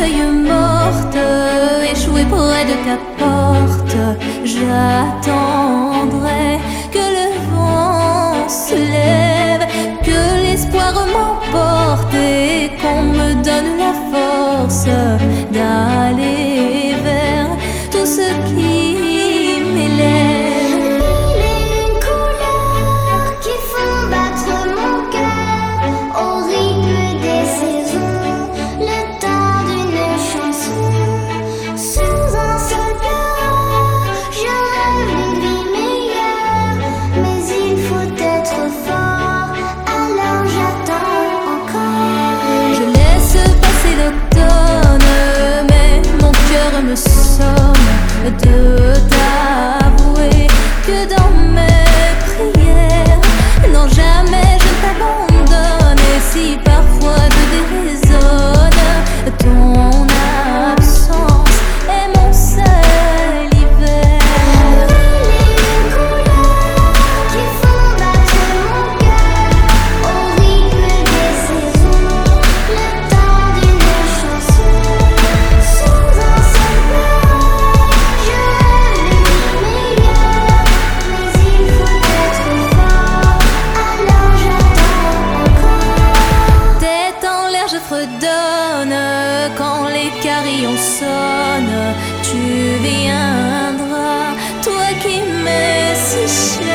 feuille morte échouée près de ta porte. J'attendrai que le vent se lève, que l'espoir m'emporte et qu'on me donne la force d'aller. les carillons sonnent, tu viendras, toi qui m'es si cher.